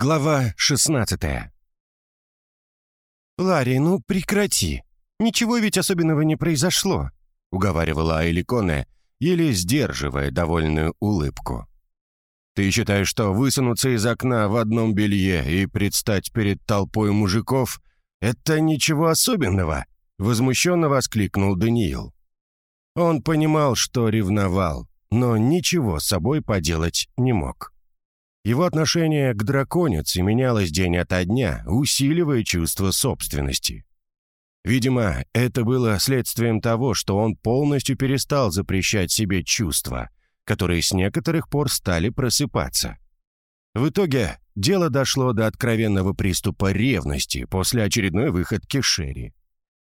Глава 16 «Ларри, ну прекрати. Ничего ведь особенного не произошло», — уговаривала Айликоне, еле сдерживая довольную улыбку. «Ты считаешь, что высунуться из окна в одном белье и предстать перед толпой мужиков — это ничего особенного?» — возмущенно воскликнул Даниил. Он понимал, что ревновал, но ничего с собой поделать не мог. Его отношение к драконице менялось день ото дня, усиливая чувство собственности. Видимо, это было следствием того, что он полностью перестал запрещать себе чувства, которые с некоторых пор стали просыпаться. В итоге дело дошло до откровенного приступа ревности после очередной выходки Шерри.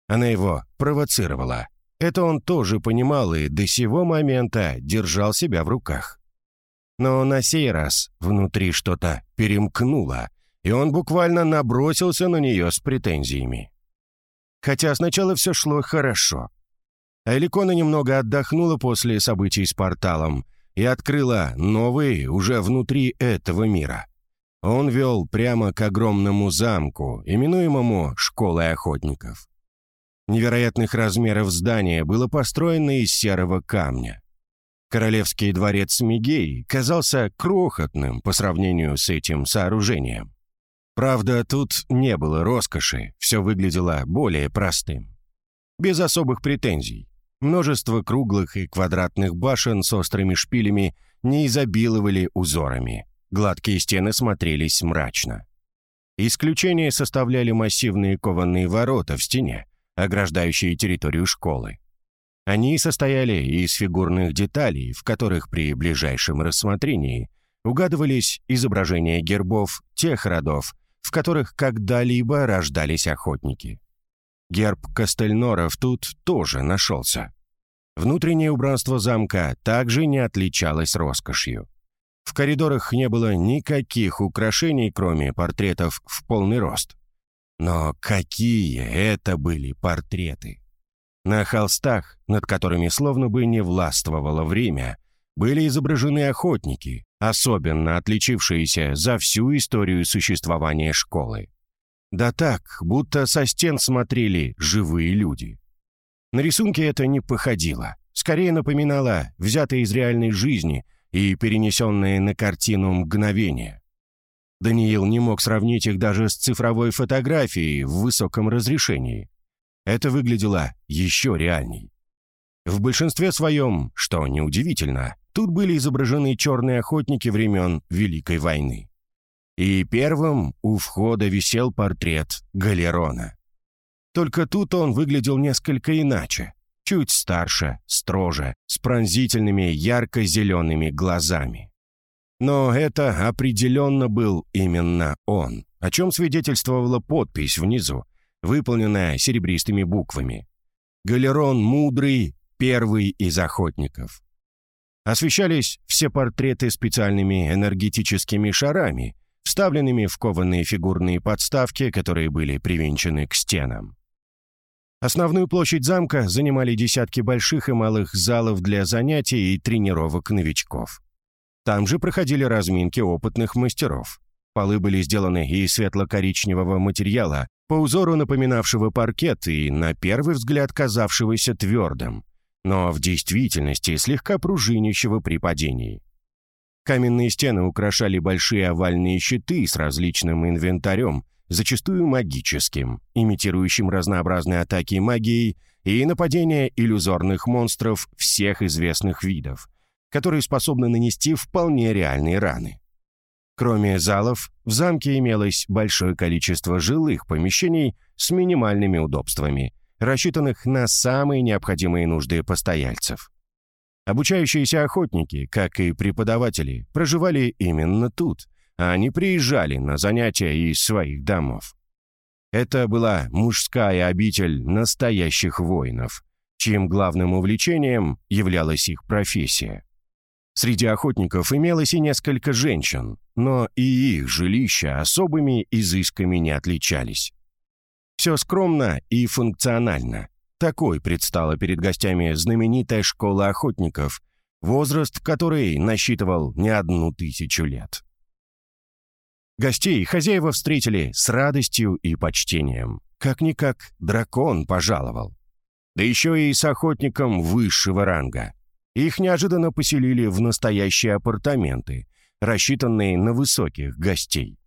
Она его провоцировала. Это он тоже понимал и до сего момента держал себя в руках. Но на сей раз внутри что-то перемкнуло, и он буквально набросился на нее с претензиями. Хотя сначала все шло хорошо. Эликона немного отдохнула после событий с порталом и открыла новый уже внутри этого мира. Он вел прямо к огромному замку, именуемому «Школой охотников». Невероятных размеров здание было построено из серого камня. Королевский дворец Мигей казался крохотным по сравнению с этим сооружением. Правда, тут не было роскоши, все выглядело более простым. Без особых претензий. Множество круглых и квадратных башен с острыми шпилями не изобиловали узорами. Гладкие стены смотрелись мрачно. Исключение составляли массивные кованые ворота в стене, ограждающие территорию школы. Они состояли из фигурных деталей, в которых при ближайшем рассмотрении угадывались изображения гербов тех родов, в которых когда-либо рождались охотники. Герб Кастельноров тут тоже нашелся. Внутреннее убранство замка также не отличалось роскошью. В коридорах не было никаких украшений, кроме портретов в полный рост. Но какие это были портреты! На холстах, над которыми словно бы не властвовало время, были изображены охотники, особенно отличившиеся за всю историю существования школы. Да так, будто со стен смотрели живые люди. На рисунке это не походило, скорее напоминало взятое из реальной жизни и перенесенное на картину мгновение. Даниил не мог сравнить их даже с цифровой фотографией в высоком разрешении. Это выглядело еще реальней. В большинстве своем, что неудивительно, тут были изображены черные охотники времен Великой войны. И первым у входа висел портрет Галерона. Только тут он выглядел несколько иначе, чуть старше, строже, с пронзительными ярко-зелеными глазами. Но это определенно был именно он, о чем свидетельствовала подпись внизу, выполненная серебристыми буквами. Галерон Мудрый, первый из охотников. Освещались все портреты специальными энергетическими шарами, вставленными в кованые фигурные подставки, которые были привинчены к стенам. Основную площадь замка занимали десятки больших и малых залов для занятий и тренировок новичков. Там же проходили разминки опытных мастеров. Полы были сделаны из светло-коричневого материала, по узору напоминавшего паркет и, на первый взгляд, казавшегося твердым, но в действительности слегка пружинящего при падении. Каменные стены украшали большие овальные щиты с различным инвентарем, зачастую магическим, имитирующим разнообразные атаки магией и нападения иллюзорных монстров всех известных видов, которые способны нанести вполне реальные раны. Кроме залов, в замке имелось большое количество жилых помещений с минимальными удобствами, рассчитанных на самые необходимые нужды постояльцев. Обучающиеся охотники, как и преподаватели, проживали именно тут, а не приезжали на занятия из своих домов. Это была мужская обитель настоящих воинов, чьим главным увлечением являлась их профессия. Среди охотников имелось и несколько женщин, но и их жилища особыми изысками не отличались. Все скромно и функционально. Такой предстала перед гостями знаменитая школа охотников, возраст которой насчитывал не одну тысячу лет. Гостей хозяева встретили с радостью и почтением. Как-никак дракон пожаловал. Да еще и с охотником высшего ранга. Их неожиданно поселили в настоящие апартаменты, рассчитанные на высоких гостей.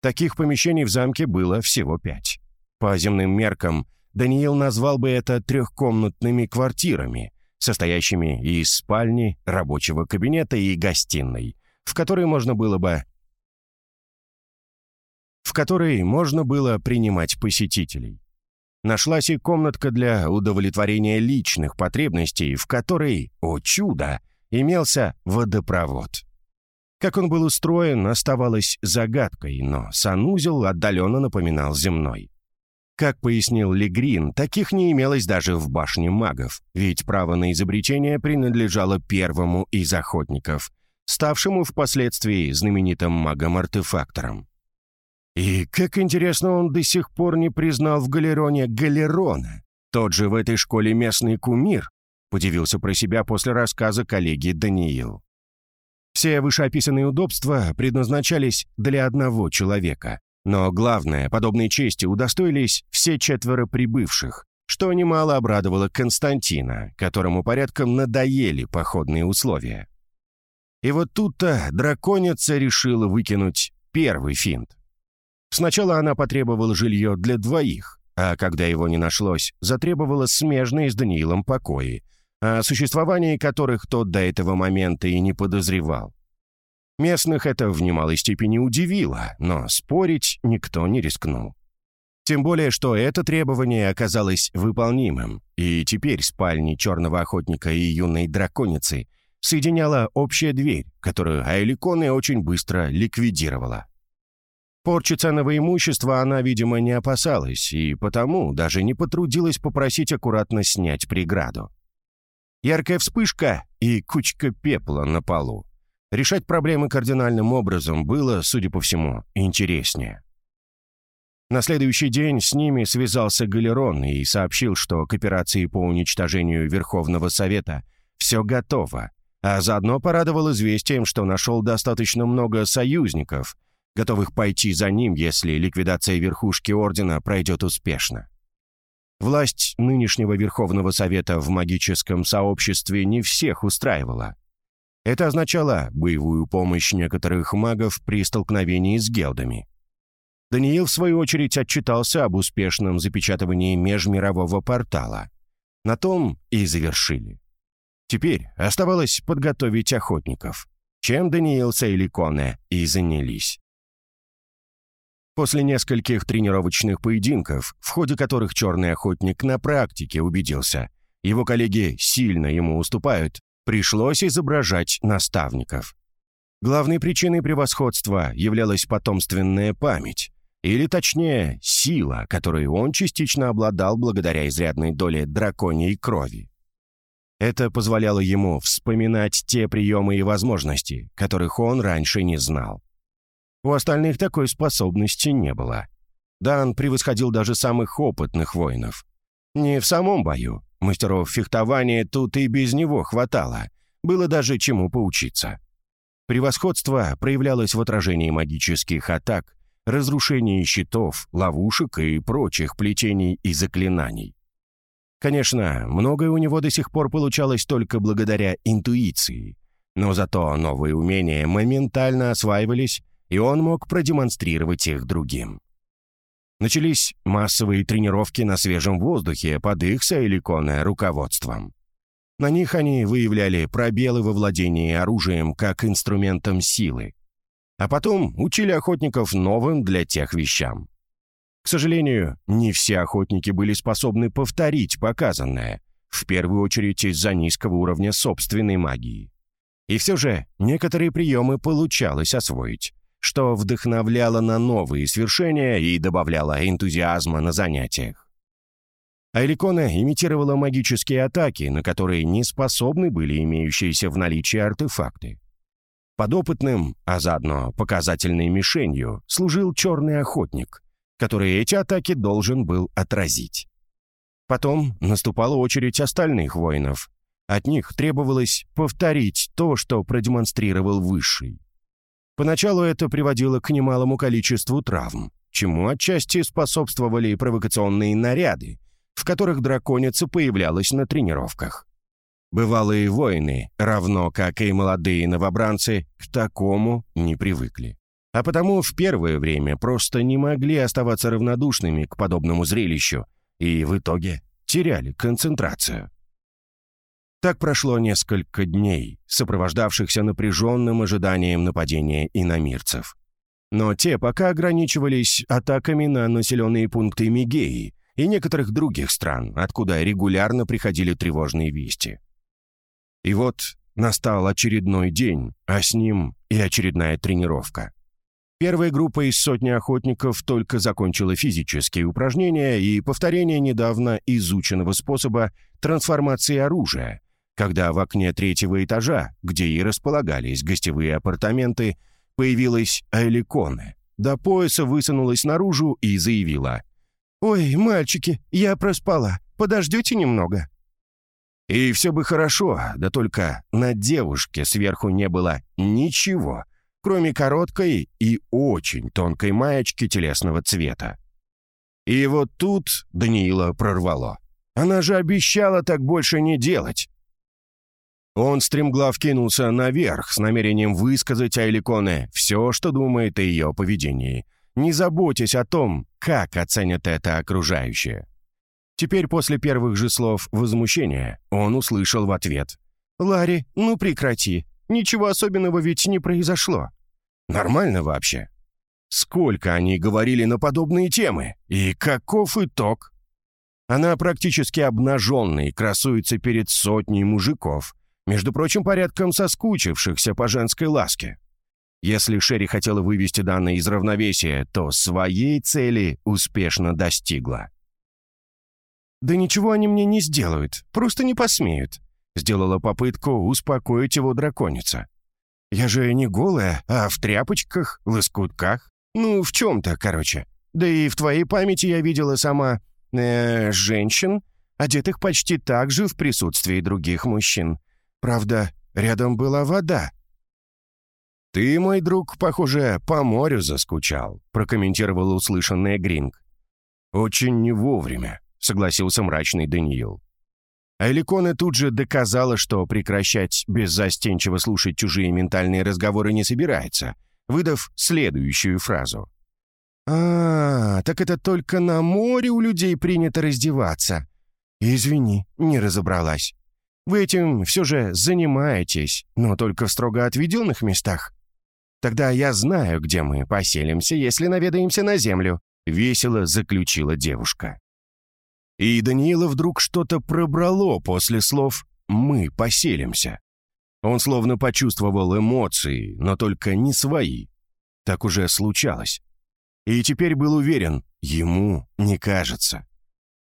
Таких помещений в замке было всего пять. По земным меркам Даниил назвал бы это трехкомнатными квартирами, состоящими из спальни, рабочего кабинета и гостиной, в которой можно было бы в которой можно было принимать посетителей. Нашлась и комнатка для удовлетворения личных потребностей, в которой, о чудо, имелся водопровод. Как он был устроен, оставалось загадкой, но санузел отдаленно напоминал земной. Как пояснил Легрин, таких не имелось даже в башне магов, ведь право на изобретение принадлежало первому из охотников, ставшему впоследствии знаменитым магом-артефактором. И как интересно, он до сих пор не признал в Галероне Галерона, тот же в этой школе местный кумир, подивился про себя после рассказа коллеги Даниил. Все вышеописанные удобства предназначались для одного человека, но главное, подобной чести удостоились все четверо прибывших, что немало обрадовало Константина, которому порядком надоели походные условия. И вот тут-то драконица решила выкинуть первый финт. Сначала она потребовала жилье для двоих, а когда его не нашлось, затребовала смежные с Даниилом покои, о существовании которых тот до этого момента и не подозревал. Местных это в немалой степени удивило, но спорить никто не рискнул. Тем более, что это требование оказалось выполнимым, и теперь спальни черного охотника и юной драконицы соединяла общая дверь, которую Айликоне очень быстро ликвидировала. Порчи ценного имущества она, видимо, не опасалась, и потому даже не потрудилась попросить аккуратно снять преграду. Яркая вспышка и кучка пепла на полу. Решать проблемы кардинальным образом было, судя по всему, интереснее. На следующий день с ними связался Галерон и сообщил, что к операции по уничтожению Верховного Совета все готово, а заодно порадовал известием, что нашел достаточно много союзников, готовых пойти за ним, если ликвидация верхушки Ордена пройдет успешно. Власть нынешнего Верховного Совета в магическом сообществе не всех устраивала. Это означало боевую помощь некоторых магов при столкновении с гелдами. Даниил, в свою очередь, отчитался об успешном запечатывании межмирового портала. На том и завершили. Теперь оставалось подготовить охотников, чем Даниил с Эйликоне и занялись. После нескольких тренировочных поединков, в ходе которых черный охотник на практике убедился, его коллеги сильно ему уступают, Пришлось изображать наставников. Главной причиной превосходства являлась потомственная память, или точнее, сила, которой он частично обладал благодаря изрядной доле драконьей крови. Это позволяло ему вспоминать те приемы и возможности, которых он раньше не знал. У остальных такой способности не было. Дан превосходил даже самых опытных воинов. Не в самом бою, Мастеров фехтования тут и без него хватало. Было даже чему поучиться. Превосходство проявлялось в отражении магических атак, разрушении щитов, ловушек и прочих плетений и заклинаний. Конечно, многое у него до сих пор получалось только благодаря интуиции, но зато новые умения моментально осваивались, и он мог продемонстрировать их другим. Начались массовые тренировки на свежем воздухе под их Саэликоне руководством. На них они выявляли пробелы во владении оружием как инструментом силы. А потом учили охотников новым для тех вещам. К сожалению, не все охотники были способны повторить показанное, в первую очередь из-за низкого уровня собственной магии. И все же некоторые приемы получалось освоить, что вдохновляло на новые свершения и добавляло энтузиазма на занятиях. Айликона имитировала магические атаки, на которые не способны были имеющиеся в наличии артефакты. Подопытным, а заодно показательной мишенью, служил черный охотник, который эти атаки должен был отразить. Потом наступала очередь остальных воинов. От них требовалось повторить то, что продемонстрировал Высший. Поначалу это приводило к немалому количеству травм, чему отчасти способствовали провокационные наряды, в которых драконица появлялась на тренировках. Бывалые воины, равно как и молодые новобранцы, к такому не привыкли. А потому в первое время просто не могли оставаться равнодушными к подобному зрелищу и в итоге теряли концентрацию. Так прошло несколько дней, сопровождавшихся напряженным ожиданием нападения иномирцев. Но те пока ограничивались атаками на населенные пункты Мигеи и некоторых других стран, откуда регулярно приходили тревожные вести. И вот настал очередной день, а с ним и очередная тренировка. Первая группа из сотни охотников только закончила физические упражнения и повторение недавно изученного способа трансформации оружия, когда в окне третьего этажа, где и располагались гостевые апартаменты, появилась Айликоне. До пояса высунулась наружу и заявила. «Ой, мальчики, я проспала. Подождете немного?» И все бы хорошо, да только на девушке сверху не было ничего, кроме короткой и очень тонкой маечки телесного цвета. И вот тут Даниила прорвало. Она же обещала так больше не делать. Он стремглав кинулся наверх с намерением высказать Айликоне все, что думает о ее поведении, не заботясь о том, как оценят это окружающие. Теперь после первых же слов возмущения он услышал в ответ. «Ларри, ну прекрати. Ничего особенного ведь не произошло. Нормально вообще. Сколько они говорили на подобные темы? И каков итог? Она практически обнаженной красуется перед сотней мужиков, между прочим, порядком соскучившихся по женской ласке. Если Шерри хотела вывести данные из равновесия, то своей цели успешно достигла. «Да ничего они мне не сделают, просто не посмеют», сделала попытку успокоить его драконица. «Я же не голая, а в тряпочках, лоскутках. Ну, в чем-то, короче. Да и в твоей памяти я видела сама... Э, женщин, одетых почти так же в присутствии других мужчин. Правда, рядом была вода. «Ты, мой друг, похоже, по морю заскучал», прокомментировал услышанное Гринг. «Очень не вовремя», — согласился мрачный Даниил. Айликона тут же доказала, что прекращать беззастенчиво слушать чужие ментальные разговоры не собирается, выдав следующую фразу. «А, так это только на море у людей принято раздеваться. Извини, не разобралась. Вы этим все же занимаетесь, но только в строго отведенных местах. Тогда я знаю, где мы поселимся, если наведаемся на землю», — весело заключила девушка. И Даниила вдруг что-то пробрало после слов «мы поселимся». Он словно почувствовал эмоции, но только не свои. Так уже случалось. И теперь был уверен, ему не кажется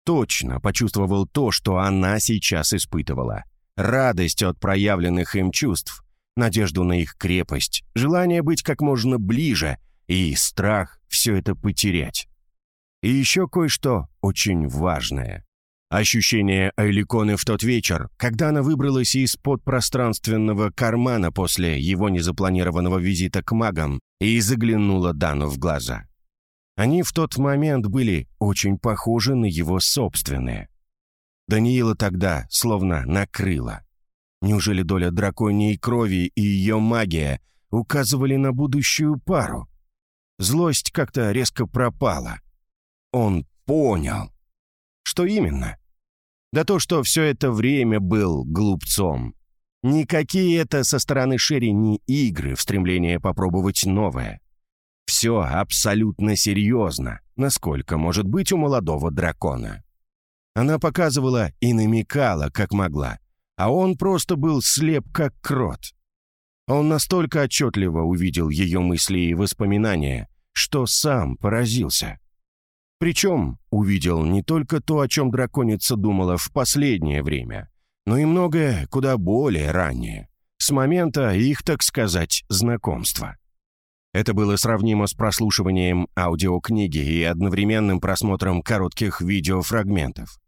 точно почувствовал то, что она сейчас испытывала. Радость от проявленных им чувств, надежду на их крепость, желание быть как можно ближе и страх все это потерять. И еще кое-что очень важное. Ощущение Айликоны в тот вечер, когда она выбралась из-под пространственного кармана после его незапланированного визита к магам и заглянула Дану в глаза. Они в тот момент были очень похожи на его собственные. Даниила тогда словно накрыла. Неужели доля драконьей крови и ее магия указывали на будущую пару? Злость как-то резко пропала. Он понял. Что именно? Да то, что все это время был глупцом. Никакие это со стороны Шерри не игры в стремлении попробовать новое. Все абсолютно серьезно, насколько может быть у молодого дракона. Она показывала и намекала, как могла, а он просто был слеп, как крот. Он настолько отчетливо увидел ее мысли и воспоминания, что сам поразился. Причем увидел не только то, о чем драконица думала в последнее время, но и многое куда более раннее, с момента их, так сказать, знакомства. Это было сравнимо с прослушиванием аудиокниги и одновременным просмотром коротких видеофрагментов.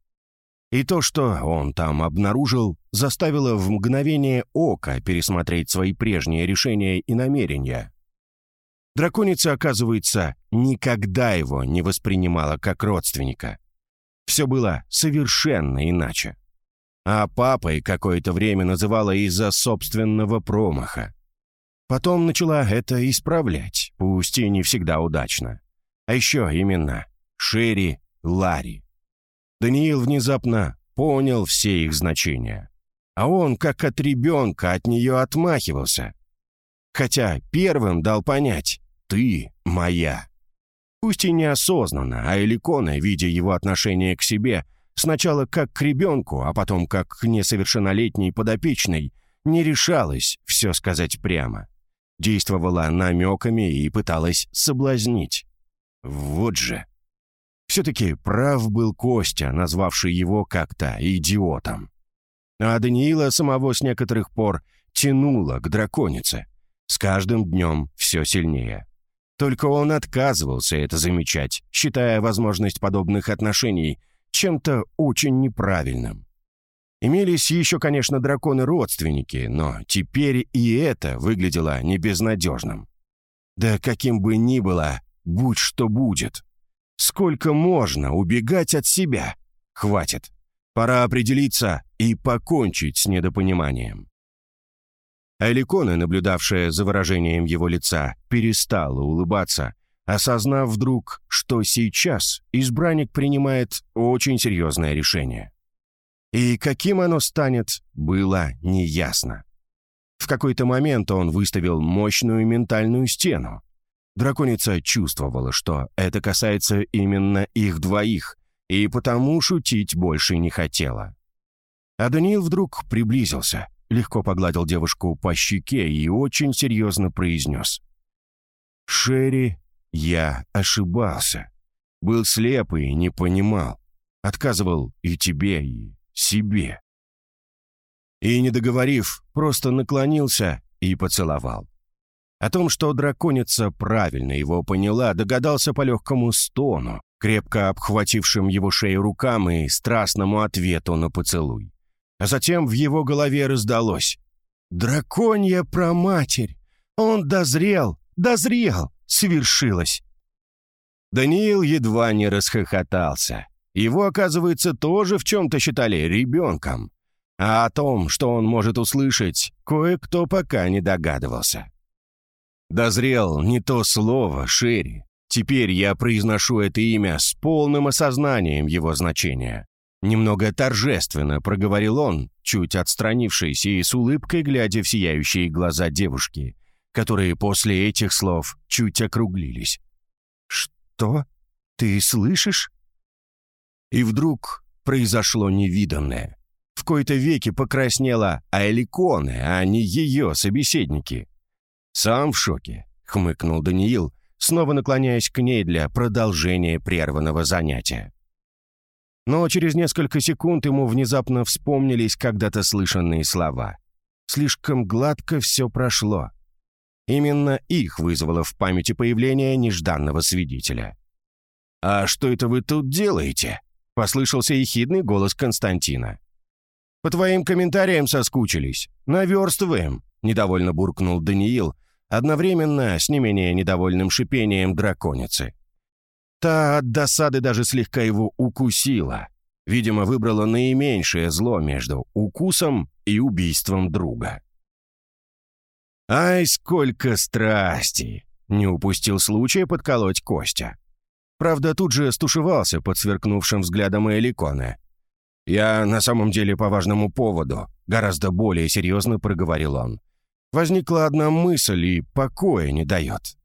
И то, что он там обнаружил, заставило в мгновение ока пересмотреть свои прежние решения и намерения. Драконица, оказывается, никогда его не воспринимала как родственника. Все было совершенно иначе. А папой какое-то время называла из-за собственного промаха. Потом начала это исправлять, пусть и не всегда удачно. А еще именно Шерри Ларри. Даниил внезапно понял все их значения. А он, как от ребенка, от нее отмахивался. Хотя первым дал понять «ты моя». Пусть и неосознанно, а Эликона, видя его отношение к себе, сначала как к ребенку, а потом как к несовершеннолетней подопечной, не решалась все сказать прямо. Действовала намеками и пыталась соблазнить. Вот же. Все-таки прав был Костя, назвавший его как-то идиотом. А Даниила самого с некоторых пор тянуло к драконице. С каждым днем все сильнее. Только он отказывался это замечать, считая возможность подобных отношений чем-то очень неправильным. Имелись еще, конечно, драконы-родственники, но теперь и это выглядело небезнадежным. Да каким бы ни было, будь что будет. Сколько можно убегать от себя? Хватит. Пора определиться и покончить с недопониманием. Эликона, наблюдавшая за выражением его лица, перестала улыбаться, осознав вдруг, что сейчас избранник принимает очень серьезное решение. И каким оно станет, было неясно. В какой-то момент он выставил мощную ментальную стену, Драконица чувствовала, что это касается именно их двоих, и потому шутить больше не хотела. А Даниил вдруг приблизился, легко погладил девушку по щеке и очень серьезно произнес. «Шерри, я ошибался. Был слеп и не понимал. Отказывал и тебе, и себе». И, не договорив, просто наклонился и поцеловал. О том, что драконица правильно его поняла, догадался по легкому стону, крепко обхватившим его шею рукам и страстному ответу на поцелуй. А затем в его голове раздалось. «Драконья проматерь! Он дозрел, дозрел! Свершилось!» Даниил едва не расхохотался. Его, оказывается, тоже в чем-то считали ребенком. А о том, что он может услышать, кое-кто пока не догадывался. Дозрел не то слово, Шерри. Теперь я произношу это имя с полным осознанием его значения. Немного торжественно проговорил он, чуть отстранившись и с улыбкой глядя в сияющие глаза девушки, которые после этих слов чуть округлились. «Что? Ты слышишь?» И вдруг произошло невиданное. В кои-то веки покраснела Айликоне, а не ее собеседники. «Сам в шоке», — хмыкнул Даниил, снова наклоняясь к ней для продолжения прерванного занятия. Но через несколько секунд ему внезапно вспомнились когда-то слышанные слова. Слишком гладко все прошло. Именно их вызвало в памяти появление нежданного свидетеля. «А что это вы тут делаете?» — послышался ехидный голос Константина. «По твоим комментариям соскучились. Наверстываем», — недовольно буркнул Даниил, одновременно с не менее недовольным шипением драконицы. Та от досады даже слегка его укусила. Видимо, выбрала наименьшее зло между укусом и убийством друга. «Ай, сколько страсти!» — не упустил случая подколоть Костя. Правда, тут же стушевался под сверкнувшим взглядом Эликоны. «Я на самом деле по важному поводу», — гораздо более серьезно проговорил он. Возникла одна мысль и покоя не дает.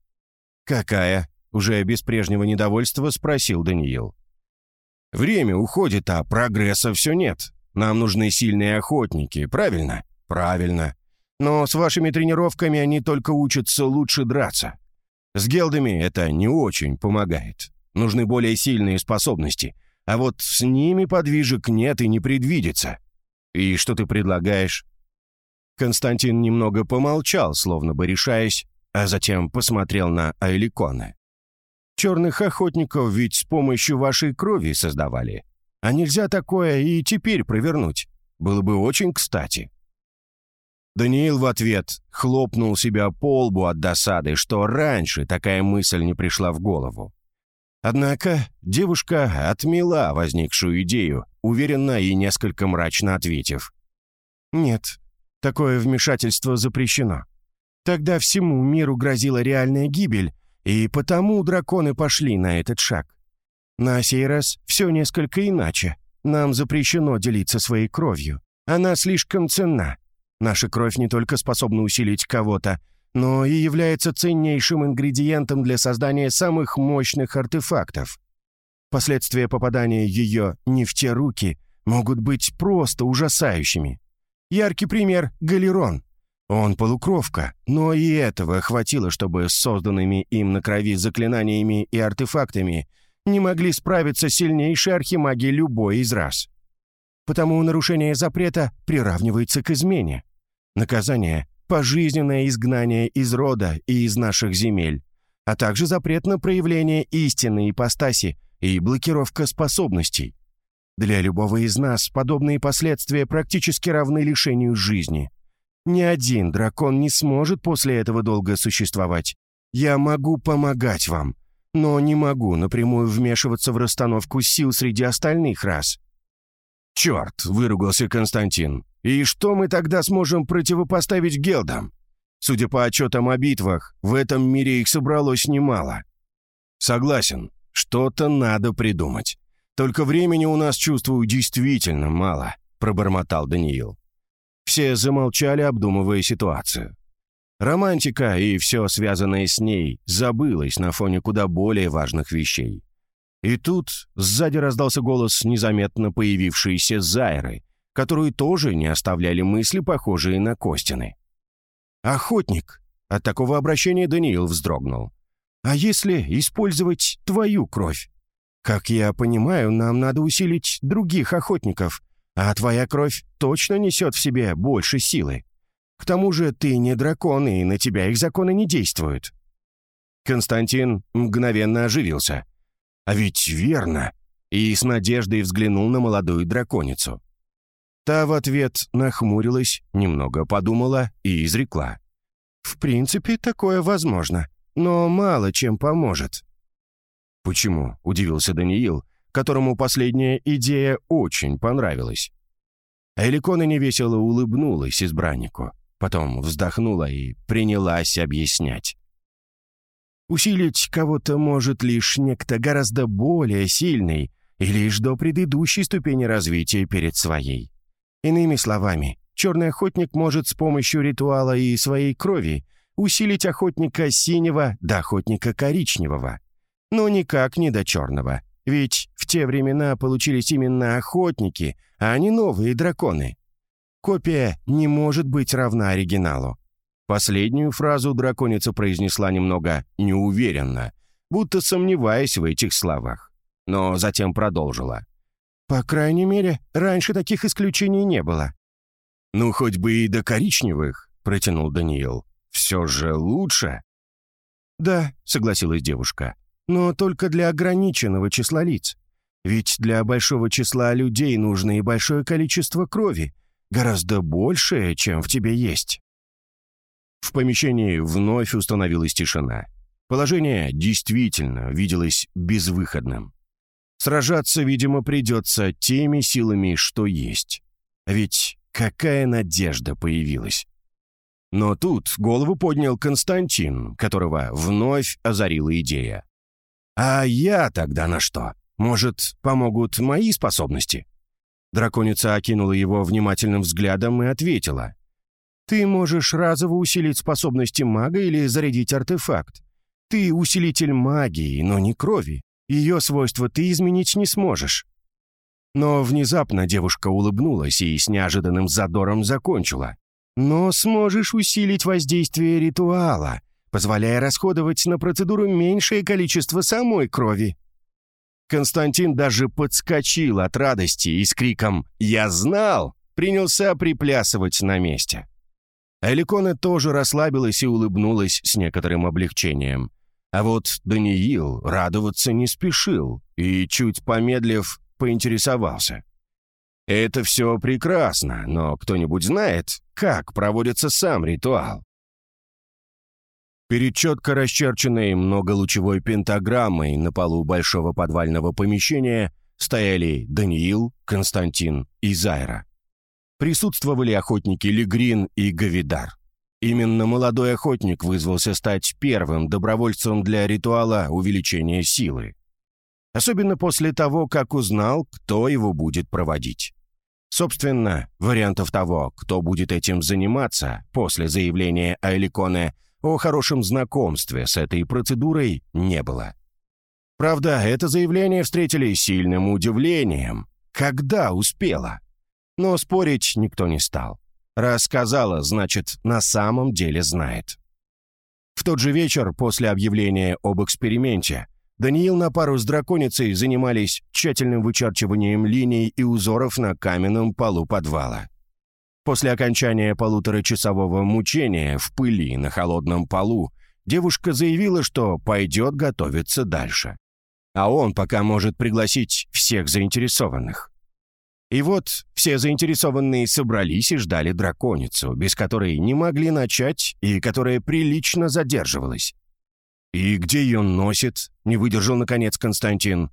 «Какая?» — уже без прежнего недовольства спросил Даниил. «Время уходит, а прогресса все нет. Нам нужны сильные охотники, правильно?» «Правильно. Но с вашими тренировками они только учатся лучше драться. С гелдами это не очень помогает. Нужны более сильные способности. А вот с ними подвижек нет и не предвидится. И что ты предлагаешь?» Константин немного помолчал, словно бы решаясь, а затем посмотрел на Айликона. «Черных охотников ведь с помощью вашей крови создавали. А нельзя такое и теперь провернуть. Было бы очень кстати». Даниил в ответ хлопнул себя по лбу от досады, что раньше такая мысль не пришла в голову. Однако девушка отмела возникшую идею, уверенно и несколько мрачно ответив. «Нет, такое вмешательство запрещено. Тогда всему миру грозила реальная гибель, и потому драконы пошли на этот шаг. На сей раз все несколько иначе. Нам запрещено делиться своей кровью. Она слишком ценна. Наша кровь не только способна усилить кого-то, но и является ценнейшим ингредиентом для создания самых мощных артефактов. Последствия попадания ее не в те руки могут быть просто ужасающими. Яркий пример — Галерон. Он полукровка, но и этого хватило, чтобы с созданными им на крови заклинаниями и артефактами не могли справиться сильнейшие архимаги любой из рас. Потому нарушение запрета приравнивается к измене. Наказание пожизненное изгнание из рода и из наших земель, а также запрет на проявление истинной ипостаси и блокировка способностей. Для любого из нас подобные последствия практически равны лишению жизни. Ни один дракон не сможет после этого долго существовать. Я могу помогать вам, но не могу напрямую вмешиваться в расстановку сил среди остальных рас». «Черт!» — выругался Константин. И что мы тогда сможем противопоставить гелдам? Судя по отчетам о битвах, в этом мире их собралось немало. Согласен, что-то надо придумать. Только времени у нас, чувствую, действительно мало, пробормотал Даниил. Все замолчали, обдумывая ситуацию. Романтика и все связанное с ней забылось на фоне куда более важных вещей. И тут сзади раздался голос незаметно появившейся Зайры, которую тоже не оставляли мысли, похожие на Костины. «Охотник!» От такого обращения Даниил вздрогнул. «А если использовать твою кровь? Как я понимаю, нам надо усилить других охотников, а твоя кровь точно несет в себе больше силы. К тому же ты не дракон, и на тебя их законы не действуют». Константин мгновенно оживился. «А ведь верно!» и с надеждой взглянул на молодую драконицу. Та в ответ нахмурилась, немного подумала и изрекла. «В принципе, такое возможно, но мало чем поможет». «Почему?» — удивился Даниил, которому последняя идея очень понравилась. Эликона невесело улыбнулась избраннику, потом вздохнула и принялась объяснять. Усилить кого-то может лишь некто гораздо более сильный и лишь до предыдущей ступени развития перед своей. Иными словами, черный охотник может с помощью ритуала и своей крови усилить охотника синего до охотника коричневого. Но никак не до черного, ведь в те времена получились именно охотники, а не новые драконы. Копия не может быть равна оригиналу. Последнюю фразу драконица произнесла немного неуверенно, будто сомневаясь в этих словах. Но затем продолжила. По крайней мере, раньше таких исключений не было. «Ну, хоть бы и до коричневых», — протянул Даниил. «Все же лучше». «Да», — согласилась девушка, «но только для ограниченного числа лиц. Ведь для большого числа людей нужно и большое количество крови, гораздо большее, чем в тебе есть». В помещении вновь установилась тишина. Положение действительно виделось безвыходным. Сражаться, видимо, придется теми силами, что есть. Ведь какая надежда появилась. Но тут голову поднял Константин, которого вновь озарила идея. «А я тогда на что? Может, помогут мои способности?» Драконица окинула его внимательным взглядом и ответила. «Ты можешь разово усилить способности мага или зарядить артефакт. Ты усилитель магии, но не крови. Ее свойства ты изменить не сможешь». Но внезапно девушка улыбнулась и с неожиданным задором закончила. «Но сможешь усилить воздействие ритуала, позволяя расходовать на процедуру меньшее количество самой крови». Константин даже подскочил от радости и с криком «Я знал!» принялся приплясывать на месте. Эликона тоже расслабилась и улыбнулась с некоторым облегчением. А вот Даниил радоваться не спешил и, чуть помедлив, поинтересовался. Это все прекрасно, но кто-нибудь знает, как проводится сам ритуал? Перед четко расчерченной многолучевой пентаграммой на полу большого подвального помещения стояли Даниил, Константин и Зайра. Присутствовали охотники Легрин и Гавидар. Именно молодой охотник вызвался стать первым добровольцем для ритуала увеличения силы. Особенно после того, как узнал, кто его будет проводить. Собственно, вариантов того, кто будет этим заниматься после заявления Айликоне о хорошем знакомстве с этой процедурой, не было. Правда, это заявление встретили сильным удивлением. Когда успела? Но спорить никто не стал. Рассказала, значит, на самом деле знает. В тот же вечер после объявления об эксперименте Даниил на пару с драконицей занимались тщательным вычерчиванием линий и узоров на каменном полу подвала. После окончания полуторачасового мучения в пыли на холодном полу девушка заявила, что пойдет готовиться дальше. А он пока может пригласить всех заинтересованных. И вот все заинтересованные собрались и ждали драконицу, без которой не могли начать и которая прилично задерживалась. «И где ее носит?» — не выдержал, наконец, Константин.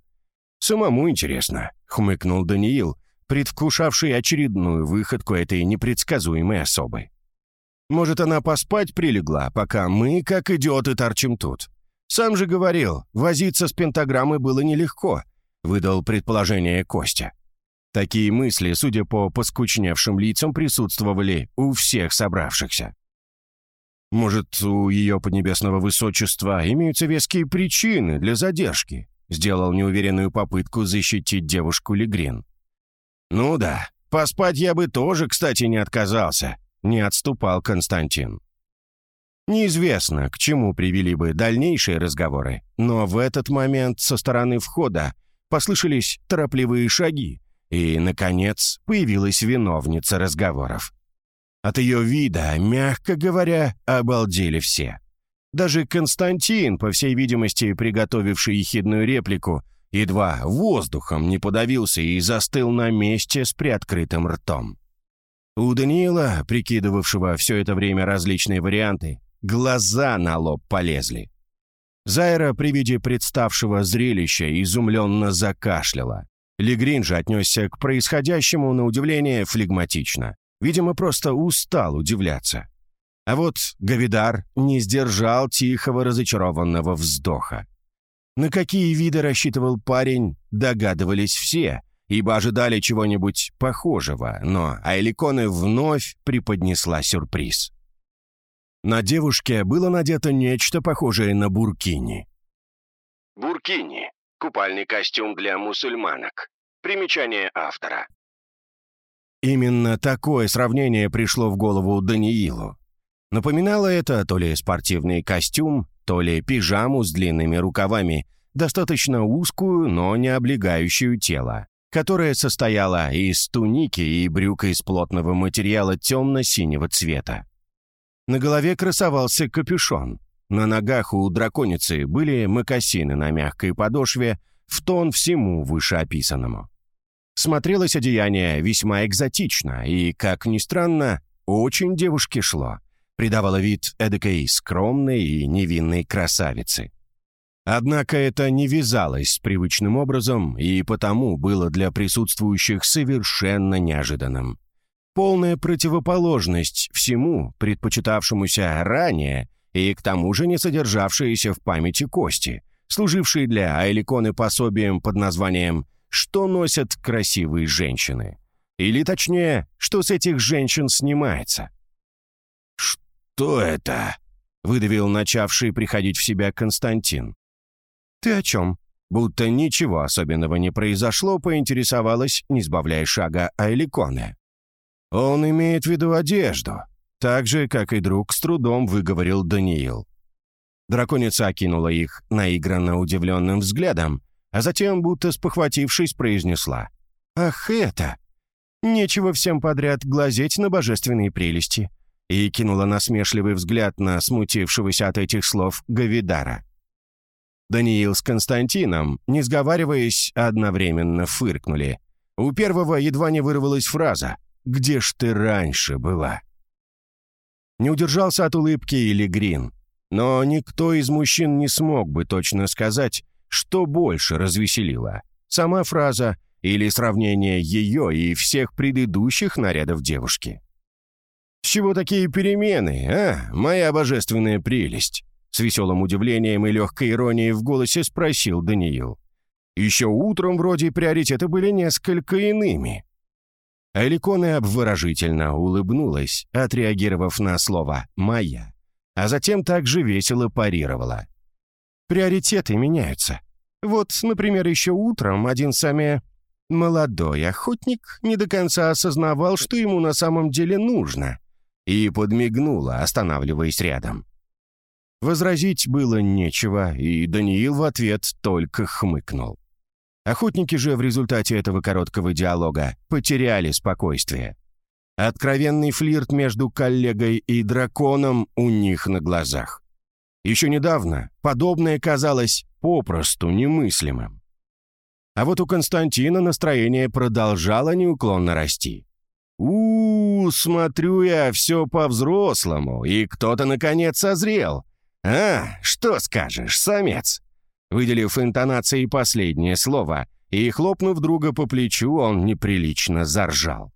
«Самому интересно», — хмыкнул Даниил, предвкушавший очередную выходку этой непредсказуемой особы. «Может, она поспать прилегла, пока мы, как идиоты, торчим тут? Сам же говорил, возиться с пентаграммой было нелегко», — выдал предположение Костя. Такие мысли, судя по поскучневшим лицам, присутствовали у всех собравшихся. Может, у ее поднебесного высочества имеются веские причины для задержки?» Сделал неуверенную попытку защитить девушку Легрин. «Ну да, поспать я бы тоже, кстати, не отказался», — не отступал Константин. Неизвестно, к чему привели бы дальнейшие разговоры, но в этот момент со стороны входа послышались торопливые шаги, и, наконец, появилась виновница разговоров. От ее вида, мягко говоря, обалдели все. Даже Константин, по всей видимости, приготовивший ехидную реплику, едва воздухом не подавился и застыл на месте с приоткрытым ртом. У Даниила, прикидывавшего все это время различные варианты, глаза на лоб полезли. Зайра при виде представшего зрелища изумленно закашляла. Легрин же отнесся к происходящему, на удивление, флегматично. Видимо, просто устал удивляться. А вот Гавидар не сдержал тихого разочарованного вздоха. На какие виды рассчитывал парень, догадывались все, ибо ожидали чего-нибудь похожего, но Айликоне вновь преподнесла сюрприз. На девушке было надето нечто похожее на буркини. Буркини – купальный костюм для мусульманок. Примечание автора. Именно такое сравнение пришло в голову Даниилу. Напоминало это то ли спортивный костюм, то ли пижаму с длинными рукавами, достаточно узкую, но не облегающую тело, которая состояла из туники и брюка из плотного материала темно-синего цвета. На голове красовался капюшон. На ногах у драконицы были мокасины на мягкой подошве в тон всему вышеописанному. Смотрелось одеяние весьма экзотично и, как ни странно, очень девушке шло, придавало вид эдакой скромной и невинной красавицы. Однако это не вязалось с привычным образом и потому было для присутствующих совершенно неожиданным. Полная противоположность всему, предпочитавшемуся ранее и к тому же не содержавшиеся в памяти кости, служившие для Айликоны пособием под названием что носят красивые женщины. Или точнее, что с этих женщин снимается. «Что это?» — выдавил начавший приходить в себя Константин. «Ты о чем?» Будто ничего особенного не произошло, поинтересовалась, не сбавляя шага, Айликоне. «Он имеет в виду одежду», так же, как и друг, с трудом выговорил Даниил. Драконица окинула их наигранно удивленным взглядом, а затем, будто спохватившись, произнесла. «Ах, это! Нечего всем подряд глазеть на божественные прелести!» и кинула насмешливый взгляд на смутившегося от этих слов Гавидара. Даниил с Константином, не сговариваясь, одновременно фыркнули. У первого едва не вырвалась фраза «Где ж ты раньше была?». Не удержался от улыбки или Грин, но никто из мужчин не смог бы точно сказать, что больше развеселило. Сама фраза или сравнение ее и всех предыдущих нарядов девушки. «С чего такие перемены, а, моя божественная прелесть?» С веселым удивлением и легкой иронией в голосе спросил Даниил. «Еще утром вроде приоритеты были несколько иными». Аликоне обворожительно улыбнулась, отреагировав на слово «моя», а затем также весело парировала. «Приоритеты меняются. Вот, например, еще утром один сами молодой охотник не до конца осознавал, что ему на самом деле нужно, и подмигнула, останавливаясь рядом. Возразить было нечего, и Даниил в ответ только хмыкнул. Охотники же в результате этого короткого диалога потеряли спокойствие. Откровенный флирт между коллегой и драконом у них на глазах. Еще недавно подобное казалось попросту немыслимым. А вот у Константина настроение продолжало неуклонно расти. у, -у, смотрю я все по-взрослому, и кто-то, наконец, созрел. «А, что скажешь, самец?» Выделив интонацией последнее слово и хлопнув друга по плечу, он неприлично заржал.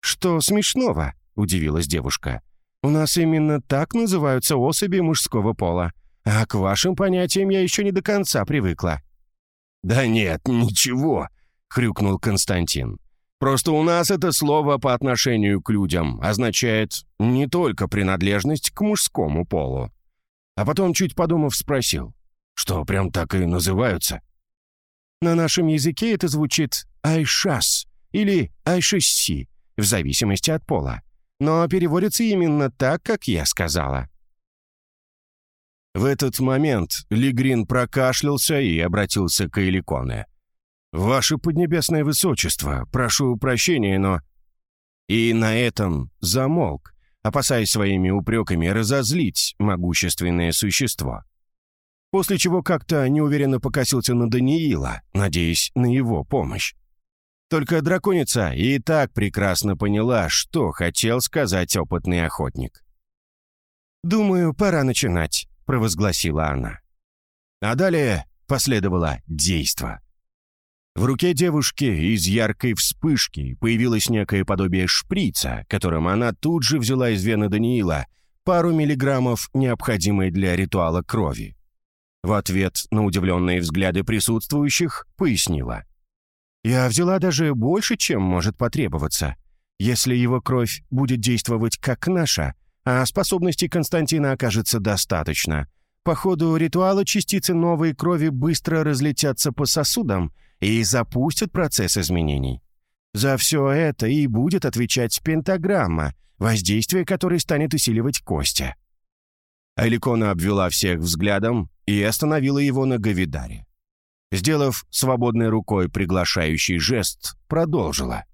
«Что смешного?» — удивилась девушка. «У нас именно так называются особи мужского пола, а к вашим понятиям я еще не до конца привыкла». «Да нет, ничего», — хрюкнул Константин. «Просто у нас это слово по отношению к людям означает не только принадлежность к мужскому полу. А потом, чуть подумав, спросил, что прям так и называются. На нашем языке это звучит «айшас» или «айшесси», в зависимости от пола. Но переводится именно так, как я сказала. В этот момент Лигрин прокашлялся и обратился к Эликоне. «Ваше поднебесное высочество, прошу прощения, но...» И на этом замолк, опасаясь своими упреками разозлить могущественное существо. После чего как-то неуверенно покосился на Даниила, надеясь на его помощь. Только драконица и так прекрасно поняла, что хотел сказать опытный охотник. «Думаю, пора начинать», — провозгласила она. А далее последовало действо. В руке девушки из яркой вспышки появилось некое подобие шприца, которым она тут же взяла из вены Даниила пару миллиграммов, необходимой для ритуала крови. В ответ на удивленные взгляды присутствующих пояснила. «Я взяла даже больше, чем может потребоваться. Если его кровь будет действовать как наша, а способностей Константина окажется достаточно, по ходу ритуала частицы новой крови быстро разлетятся по сосудам и запустят процесс изменений. За все это и будет отвечать пентаграмма, воздействие которой станет усиливать Костя. Аликона обвела всех взглядом и остановила его на Гавидаре. Сделав свободной рукой приглашающий жест, продолжила.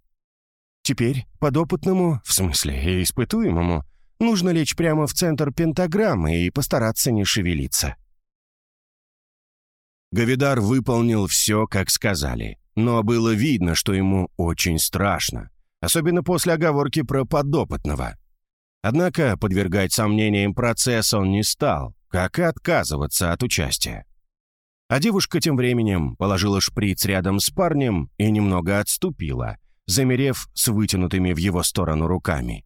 «Теперь подопытному, в смысле испытуемому, нужно лечь прямо в центр пентаграммы и постараться не шевелиться. Гавидар выполнил все, как сказали, но было видно, что ему очень страшно, особенно после оговорки про подопытного. Однако подвергать сомнениям процесс он не стал, как и отказываться от участия. А девушка тем временем положила шприц рядом с парнем и немного отступила, замерев с вытянутыми в его сторону руками.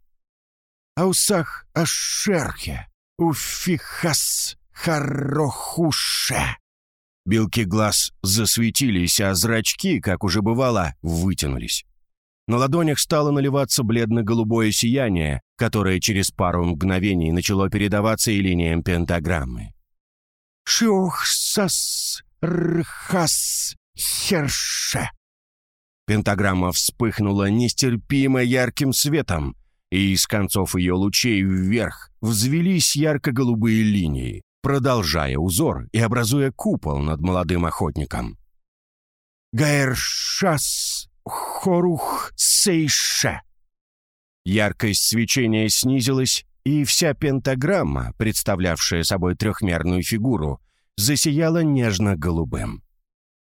«Аусах ашерхе, уфихас харохуше!» Белки глаз засветились, а зрачки, как уже бывало, вытянулись. На ладонях стало наливаться бледно-голубое сияние, которое через пару мгновений начало передаваться и линиям пентаграммы. «Шухсас рхас херше». Пентаграмма вспыхнула нестерпимо ярким светом, и из концов ее лучей вверх взвелись ярко-голубые линии, продолжая узор и образуя купол над молодым охотником. «Гаэршас хорух сейше!» Яркость свечения снизилась, и вся пентаграмма, представлявшая собой трехмерную фигуру, засияла нежно-голубым.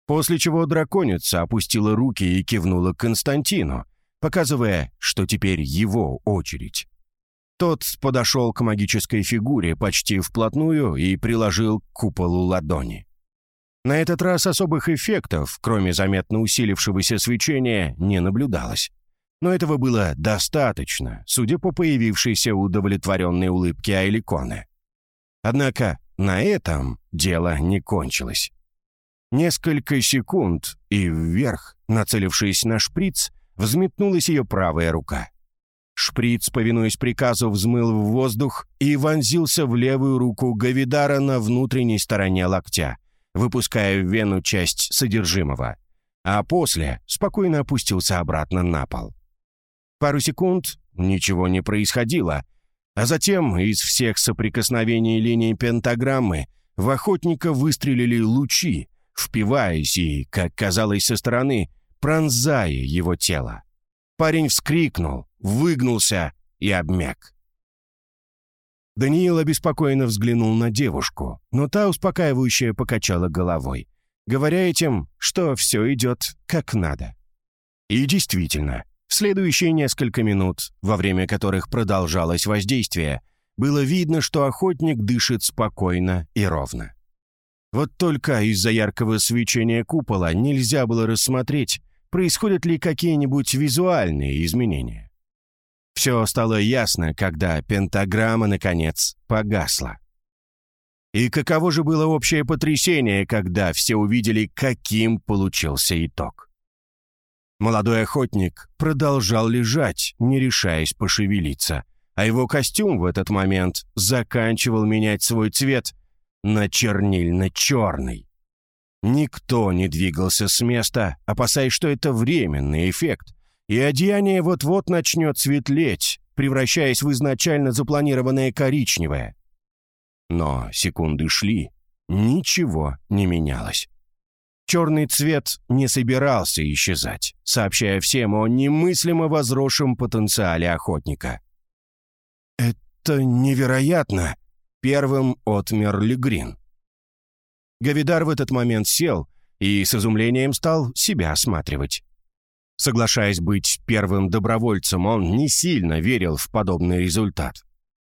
После чего драконица опустила руки и кивнула Константину, показывая, что теперь его очередь. Тот подошел к магической фигуре почти вплотную и приложил к куполу ладони. На этот раз особых эффектов, кроме заметно усилившегося свечения, не наблюдалось. Но этого было достаточно, судя по появившейся удовлетворенной улыбке Айликоны. Однако на этом дело не кончилось. Несколько секунд, и вверх, нацелившись на шприц, взметнулась ее правая рука. Шприц, повинуясь приказу, взмыл в воздух и вонзился в левую руку Гавидара на внутренней стороне локтя, выпуская в вену часть содержимого, а после спокойно опустился обратно на пол. Пару секунд ничего не происходило, а затем из всех соприкосновений линий пентаграммы в охотника выстрелили лучи, впиваясь и, как казалось со стороны, пронзая его тело. Парень вскрикнул, выгнулся и обмяк. Даниил обеспокоенно взглянул на девушку, но та успокаивающе покачала головой, говоря этим, что все идет как надо. И действительно, в следующие несколько минут, во время которых продолжалось воздействие, было видно, что охотник дышит спокойно и ровно. Вот только из-за яркого свечения купола нельзя было рассмотреть, происходят ли какие-нибудь визуальные изменения. Все стало ясно, когда пентаграмма, наконец, погасла. И каково же было общее потрясение, когда все увидели, каким получился итог. Молодой охотник продолжал лежать, не решаясь пошевелиться, а его костюм в этот момент заканчивал менять свой цвет на чернильно-черный. Никто не двигался с места, опасаясь, что это временный эффект, и одеяние вот-вот начнет светлеть, превращаясь в изначально запланированное коричневое. Но секунды шли, ничего не менялось. Черный цвет не собирался исчезать, сообщая всем о немыслимо возросшем потенциале охотника. «Это невероятно!» — первым отмер Легрин. Гавидар в этот момент сел и с изумлением стал себя осматривать. Соглашаясь быть первым добровольцем, он не сильно верил в подобный результат.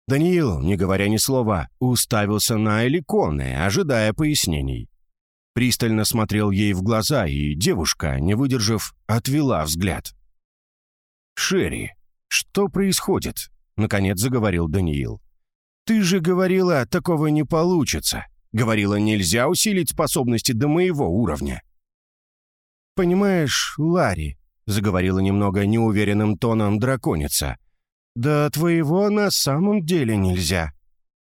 Даниил, не говоря ни слова, уставился на Эликоны, ожидая пояснений. Пристально смотрел ей в глаза, и девушка, не выдержав, отвела взгляд. «Шерри, что происходит?» — наконец заговорил Даниил. «Ты же говорила, такого не получится. Говорила, нельзя усилить способности до моего уровня. «Понимаешь, Ларри», — заговорила немного неуверенным тоном драконица, «да твоего на самом деле нельзя».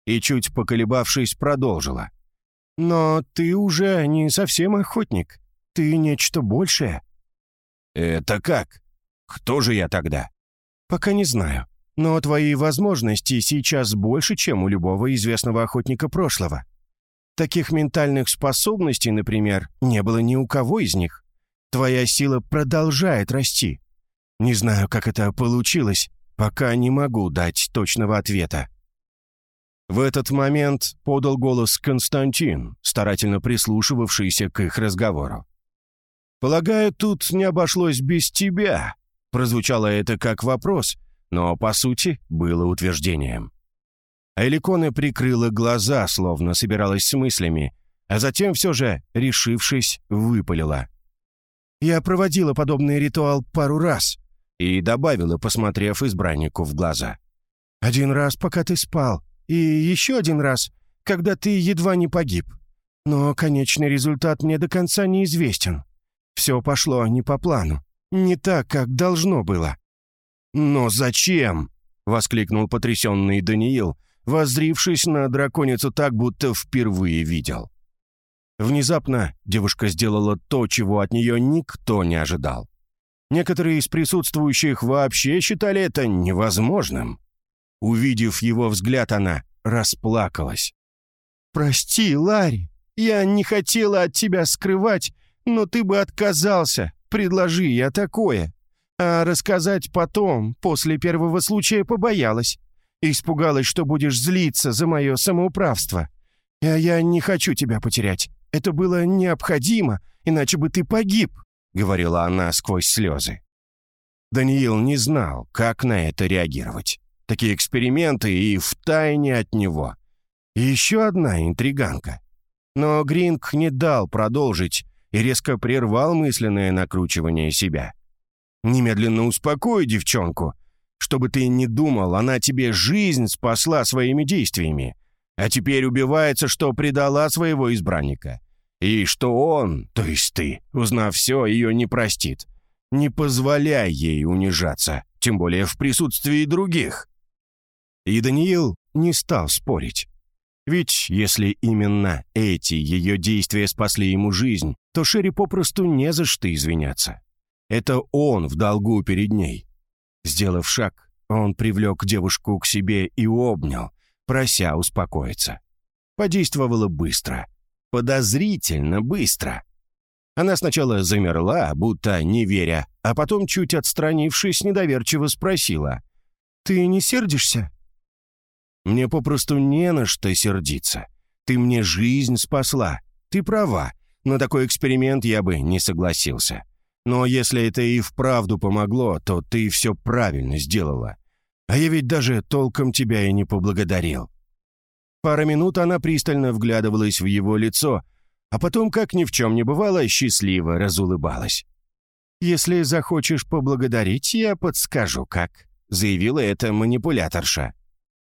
И чуть поколебавшись, продолжила. «Но ты уже не совсем охотник. Ты нечто большее». «Это как? Кто же я тогда?» «Пока не знаю. Но твои возможности сейчас больше, чем у любого известного охотника прошлого. Таких ментальных способностей, например, не было ни у кого из них. Твоя сила продолжает расти. Не знаю, как это получилось, пока не могу дать точного ответа». В этот момент подал голос Константин, старательно прислушивавшийся к их разговору. «Полагаю, тут не обошлось без тебя», — прозвучало это как вопрос, но, по сути, было утверждением. Эликона прикрыла глаза, словно собиралась с мыслями, а затем все же, решившись, выпалила. «Я проводила подобный ритуал пару раз», и добавила, посмотрев избраннику в глаза. «Один раз, пока ты спал, и еще один раз, когда ты едва не погиб. Но конечный результат мне до конца неизвестен. Все пошло не по плану, не так, как должно было». «Но зачем?» — воскликнул потрясенный Даниил, воззрившись на драконицу так, будто впервые видел. Внезапно девушка сделала то, чего от нее никто не ожидал. Некоторые из присутствующих вообще считали это невозможным. Увидев его взгляд, она расплакалась. «Прости, Ларри, я не хотела от тебя скрывать, но ты бы отказался, предложи я такое. А рассказать потом, после первого случая, побоялась. Испугалась, что будешь злиться за мое самоуправство. А я не хочу тебя потерять. Это было необходимо, иначе бы ты погиб», — говорила она сквозь слезы. Даниил не знал, как на это реагировать. Такие эксперименты и в тайне от него. И еще одна интриганка. Но Гринг не дал продолжить и резко прервал мысленное накручивание себя. «Немедленно успокой девчонку. Чтобы ты не думал, она тебе жизнь спасла своими действиями, а теперь убивается, что предала своего избранника. И что он, то есть ты, узнав все, ее не простит. Не позволяй ей унижаться, тем более в присутствии других». И Даниил не стал спорить. Ведь если именно эти ее действия спасли ему жизнь, то Шерри попросту не за что извиняться. Это он в долгу перед ней. Сделав шаг, он привлек девушку к себе и обнял, прося успокоиться. Подействовало быстро. Подозрительно быстро. Она сначала замерла, будто не веря, а потом, чуть отстранившись, недоверчиво спросила. «Ты не сердишься?» Мне попросту не на что сердиться. Ты мне жизнь спасла. Ты права. На такой эксперимент я бы не согласился. Но если это и вправду помогло, то ты все правильно сделала. А я ведь даже толком тебя и не поблагодарил». Пара минут она пристально вглядывалась в его лицо, а потом, как ни в чем не бывало, счастливо разулыбалась. «Если захочешь поблагодарить, я подскажу, как», — заявила эта манипуляторша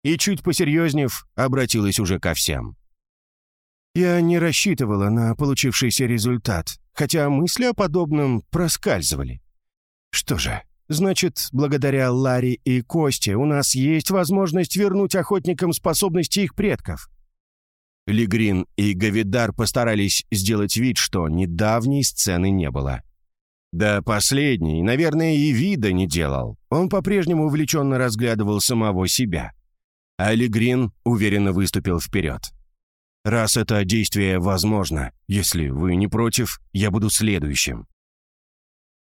и, чуть посерьезнев, обратилась уже ко всем. «Я не рассчитывала на получившийся результат, хотя мысли о подобном проскальзывали. Что же, значит, благодаря Ларе и Косте у нас есть возможность вернуть охотникам способности их предков». Легрин и Гавидар постарались сделать вид, что недавней сцены не было. Да последний, наверное, и вида не делал. Он по-прежнему увлеченно разглядывал самого себя. Али Грин уверенно выступил вперед. «Раз это действие возможно, если вы не против, я буду следующим».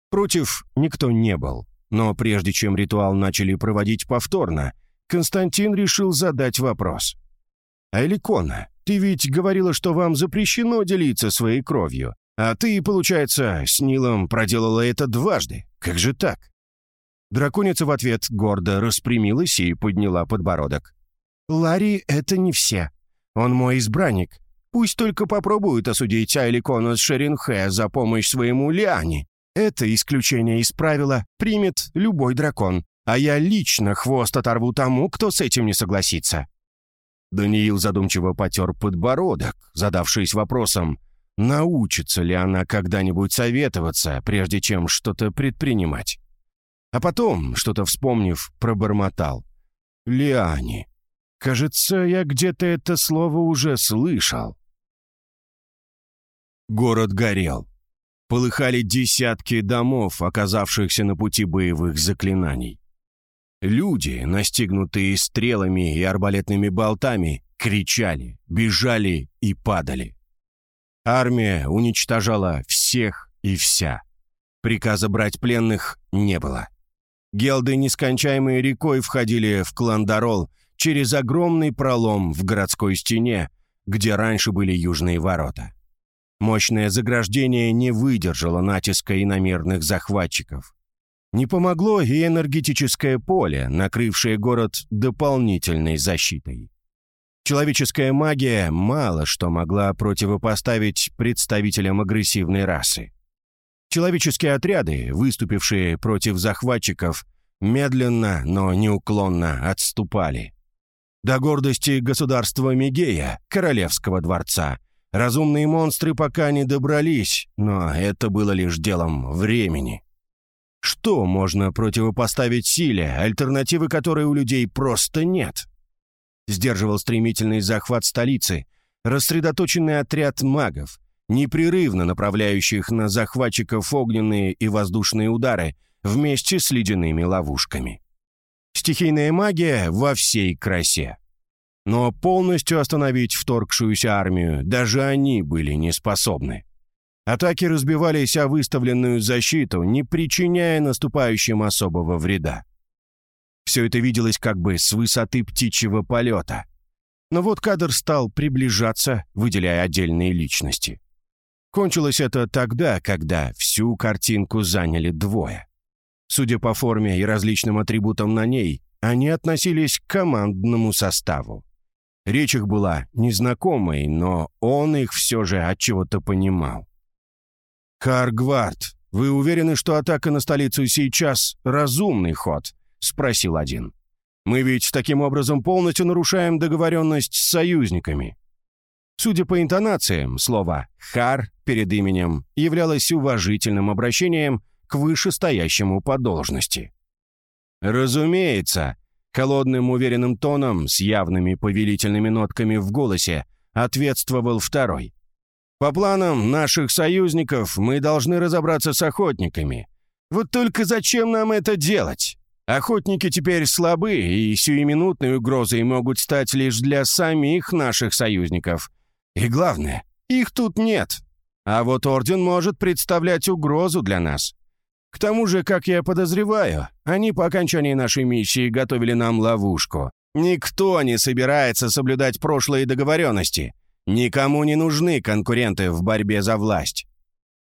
Против никто не был, но прежде чем ритуал начали проводить повторно, Константин решил задать вопрос. «Айликона, ты ведь говорила, что вам запрещено делиться своей кровью, а ты, получается, с Нилом проделала это дважды. Как же так?» Драконица в ответ гордо распрямилась и подняла подбородок. «Ларри — это не все. Он мой избранник. Пусть только попробуют осудить Айликону с Шеринхэ за помощь своему Лиане. Это исключение из правила примет любой дракон, а я лично хвост оторву тому, кто с этим не согласится». Даниил задумчиво потер подбородок, задавшись вопросом, научится ли она когда-нибудь советоваться, прежде чем что-то предпринимать. А потом, что-то вспомнив, пробормотал. «Лиане. Кажется, я где-то это слово уже слышал». Город горел. Полыхали десятки домов, оказавшихся на пути боевых заклинаний. Люди, настигнутые стрелами и арбалетными болтами, кричали, бежали и падали. Армия уничтожала всех и вся. Приказа брать пленных не было. Гелды нескончаемой рекой входили в Кландарол через огромный пролом в городской стене, где раньше были южные ворота. Мощное заграждение не выдержало натиска иномерных захватчиков. Не помогло и энергетическое поле, накрывшее город дополнительной защитой. Человеческая магия мало что могла противопоставить представителям агрессивной расы. Человеческие отряды, выступившие против захватчиков, медленно, но неуклонно отступали. До гордости государства Мегея, королевского дворца, разумные монстры пока не добрались, но это было лишь делом времени. Что можно противопоставить силе, альтернативы которой у людей просто нет? Сдерживал стремительный захват столицы, рассредоточенный отряд магов, непрерывно направляющих на захватчиков огненные и воздушные удары вместе с ледяными ловушками. Стихийная магия во всей красе. Но полностью остановить вторгшуюся армию даже они были не способны. Атаки разбивались о выставленную защиту, не причиняя наступающим особого вреда. Все это виделось как бы с высоты птичьего полета. Но вот кадр стал приближаться, выделяя отдельные личности. Кончилось это тогда, когда всю картинку заняли двое. Судя по форме и различным атрибутам на ней, они относились к командному составу. Речь их была незнакомой, но он их все же от чего-то понимал. «Харгвард, вы уверены, что атака на столицу сейчас разумный ход?» — спросил один. «Мы ведь таким образом полностью нарушаем договоренность с союзниками». Судя по интонациям, слово «хар» перед именем являлось уважительным обращением к вышестоящему по должности. «Разумеется», — холодным уверенным тоном с явными повелительными нотками в голосе ответствовал второй. «По планам наших союзников мы должны разобраться с охотниками. Вот только зачем нам это делать? Охотники теперь слабы, и сиюминутной угрозой могут стать лишь для самих наших союзников. И главное, их тут нет. А вот Орден может представлять угрозу для нас. К тому же, как я подозреваю, они по окончании нашей миссии готовили нам ловушку. Никто не собирается соблюдать прошлые договоренности. Никому не нужны конкуренты в борьбе за власть.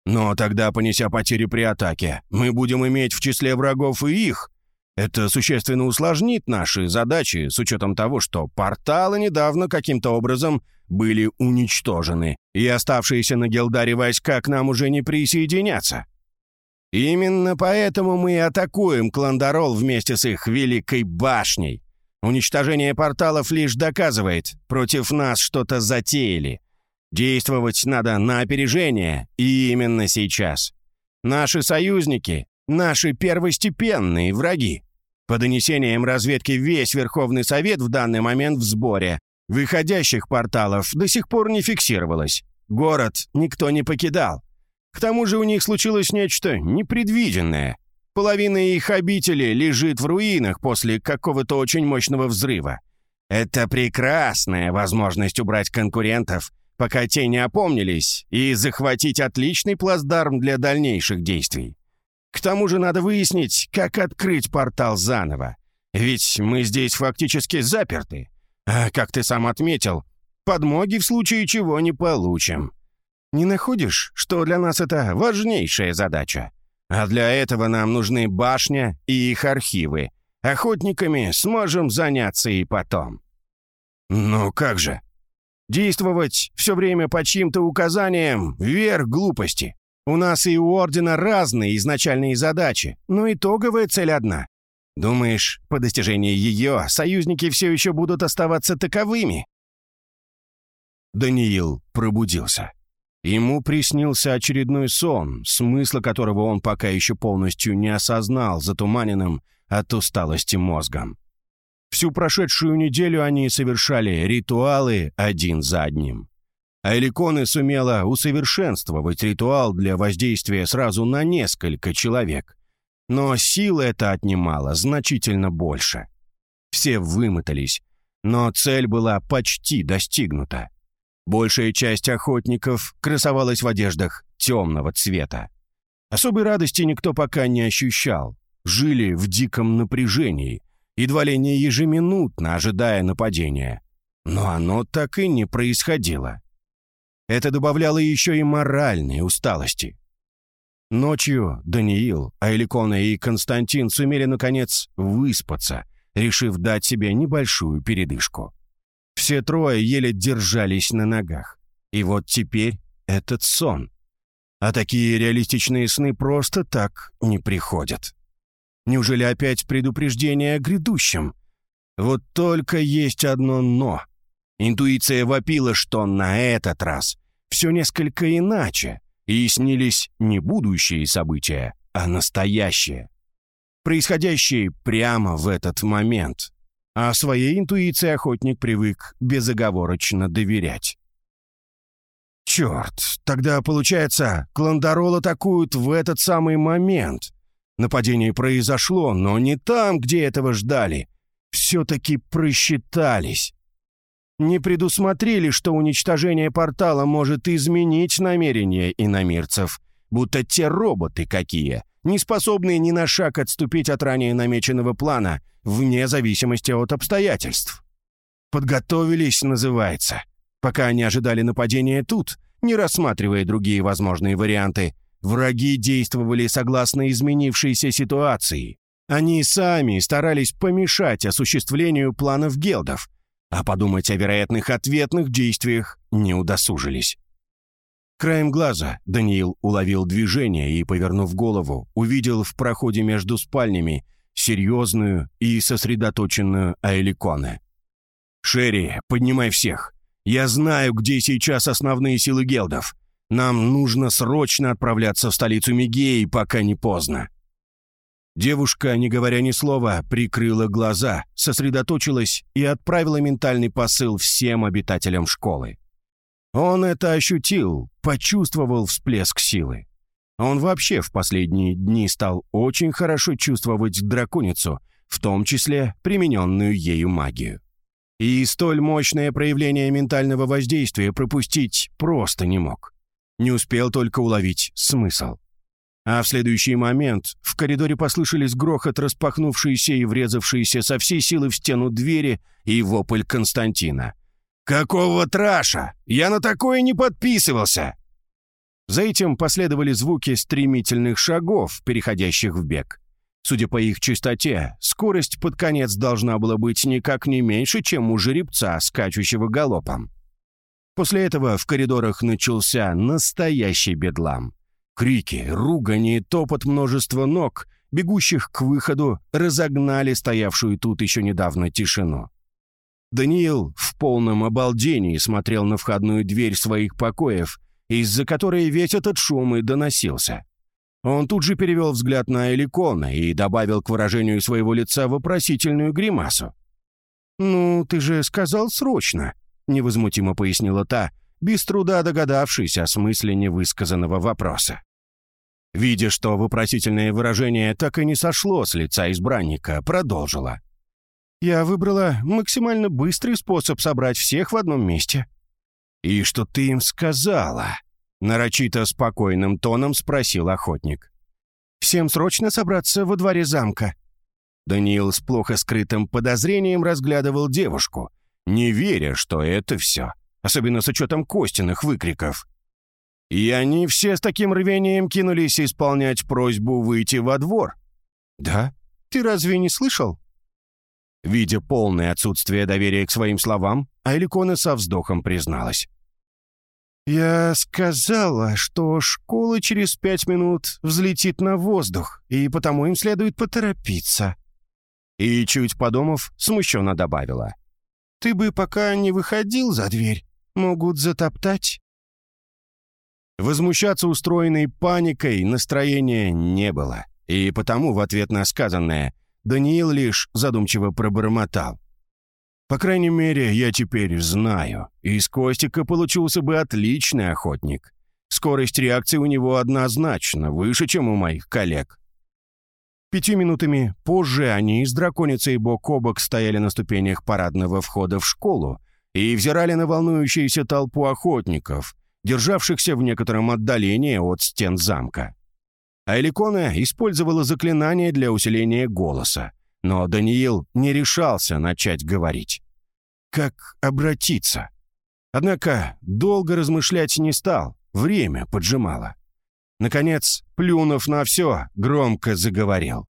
Но тогда, понеся потери при атаке, мы будем иметь в числе врагов и их. Это существенно усложнит наши задачи с учетом того, что порталы недавно каким-то образом были уничтожены, и оставшиеся на Гелдаре войска к нам уже не присоединятся. Именно поэтому мы и атакуем Кландарол вместе с их Великой Башней. Уничтожение порталов лишь доказывает, против нас что-то затеяли. Действовать надо на опережение, и именно сейчас. Наши союзники — наши первостепенные враги. По донесениям разведки весь Верховный Совет в данный момент в сборе. Выходящих порталов до сих пор не фиксировалось. Город никто не покидал. К тому же у них случилось нечто непредвиденное. Половина их обители лежит в руинах после какого-то очень мощного взрыва. Это прекрасная возможность убрать конкурентов, пока те не опомнились, и захватить отличный плацдарм для дальнейших действий. К тому же надо выяснить, как открыть портал заново. Ведь мы здесь фактически заперты. А, как ты сам отметил, подмоги в случае чего не получим. Не находишь, что для нас это важнейшая задача? А для этого нам нужны башня и их архивы. Охотниками сможем заняться и потом. Ну как же? Действовать все время по чьим-то указаниям — верх глупости. У нас и у Ордена разные изначальные задачи, но итоговая цель одна. Думаешь, по достижении ее союзники все еще будут оставаться таковыми?» Даниил пробудился. Ему приснился очередной сон, смысла которого он пока еще полностью не осознал затуманенным от усталости мозгом. Всю прошедшую неделю они совершали ритуалы один за одним. А Эликоны сумела усовершенствовать ритуал для воздействия сразу на несколько человек. Но сил это отнимало значительно больше. Все вымотались, но цель была почти достигнута. Большая часть охотников красовалась в одеждах темного цвета. Особой радости никто пока не ощущал. Жили в диком напряжении, едва ли не ежеминутно ожидая нападения. Но оно так и не происходило. Это добавляло еще и моральной усталости. Ночью Даниил, Айликона и Константин сумели, наконец, выспаться, решив дать себе небольшую передышку. Все трое еле держались на ногах. И вот теперь этот сон. А такие реалистичные сны просто так не приходят. Неужели опять предупреждение о грядущем? Вот только есть одно «но». Интуиция вопила, что на этот раз все несколько иначе, и снились не будущие события, а настоящие. Происходящие прямо в этот момент. А своей интуиции охотник привык безоговорочно доверять. Черт, тогда, получается, Кландарол атакуют в этот самый момент. Нападение произошло, но не там, где этого ждали. Все-таки просчитались. Не предусмотрели, что уничтожение портала может изменить намерения иномирцев, будто те роботы какие, не способные ни на шаг отступить от ранее намеченного плана, вне зависимости от обстоятельств. Подготовились, называется. Пока они ожидали нападения тут, не рассматривая другие возможные варианты. Враги действовали согласно изменившейся ситуации. Они сами старались помешать осуществлению планов гелдов, а подумать о вероятных ответных действиях не удосужились. Краем глаза Даниил уловил движение и, повернув голову, увидел в проходе между спальнями серьезную и сосредоточенную Аэликоне. «Шерри, поднимай всех. Я знаю, где сейчас основные силы гелдов. Нам нужно срочно отправляться в столицу Мигеи, пока не поздно». Девушка, не говоря ни слова, прикрыла глаза, сосредоточилась и отправила ментальный посыл всем обитателям школы. Он это ощутил, почувствовал всплеск силы. Он вообще в последние дни стал очень хорошо чувствовать драконицу, в том числе примененную ею магию. И столь мощное проявление ментального воздействия пропустить просто не мог. Не успел только уловить смысл. А в следующий момент в коридоре послышались грохот распахнувшиеся и врезавшиеся со всей силы в стену двери и вопль Константина. «Какого траша? Я на такое не подписывался!» За этим последовали звуки стремительных шагов, переходящих в бег. Судя по их частоте, скорость под конец должна была быть никак не меньше, чем у жеребца, скачущего галопом. После этого в коридорах начался настоящий бедлам. Крики, ругани, топот множества ног, бегущих к выходу, разогнали стоявшую тут еще недавно тишину. Даниил в полном обалдении смотрел на входную дверь своих покоев, из-за которой весь этот шум и доносился. Он тут же перевел взгляд на Эликона и добавил к выражению своего лица вопросительную гримасу. «Ну, ты же сказал срочно», — невозмутимо пояснила та, без труда догадавшись о смысле невысказанного вопроса. Видя, что вопросительное выражение так и не сошло с лица избранника, продолжила. «Я выбрала максимально быстрый способ собрать всех в одном месте». «И что ты им сказала?» Нарочито спокойным тоном спросил охотник. «Всем срочно собраться во дворе замка». Даниил с плохо скрытым подозрением разглядывал девушку, не веря, что это все, особенно с учетом Костиных выкриков. И они все с таким рвением кинулись исполнять просьбу выйти во двор. «Да? Ты разве не слышал?» Видя полное отсутствие доверия к своим словам, Айликона со вздохом призналась. «Я сказала, что школа через пять минут взлетит на воздух, и потому им следует поторопиться». И, чуть подумав, смущенно добавила. «Ты бы пока не выходил за дверь, могут затоптать». Возмущаться устроенной паникой настроения не было, и потому в ответ на сказанное Даниил лишь задумчиво пробормотал. «По крайней мере, я теперь знаю, из Костика получился бы отличный охотник. Скорость реакции у него однозначно выше, чем у моих коллег». Пяти минутами позже они с драконицей бок о бок стояли на ступенях парадного входа в школу и взирали на волнующуюся толпу охотников, державшихся в некотором отдалении от стен замка. Айликона использовала заклинание для усиления голоса, но Даниил не решался начать говорить. Как обратиться? Однако долго размышлять не стал, время поджимало. Наконец, плюнув на все, громко заговорил.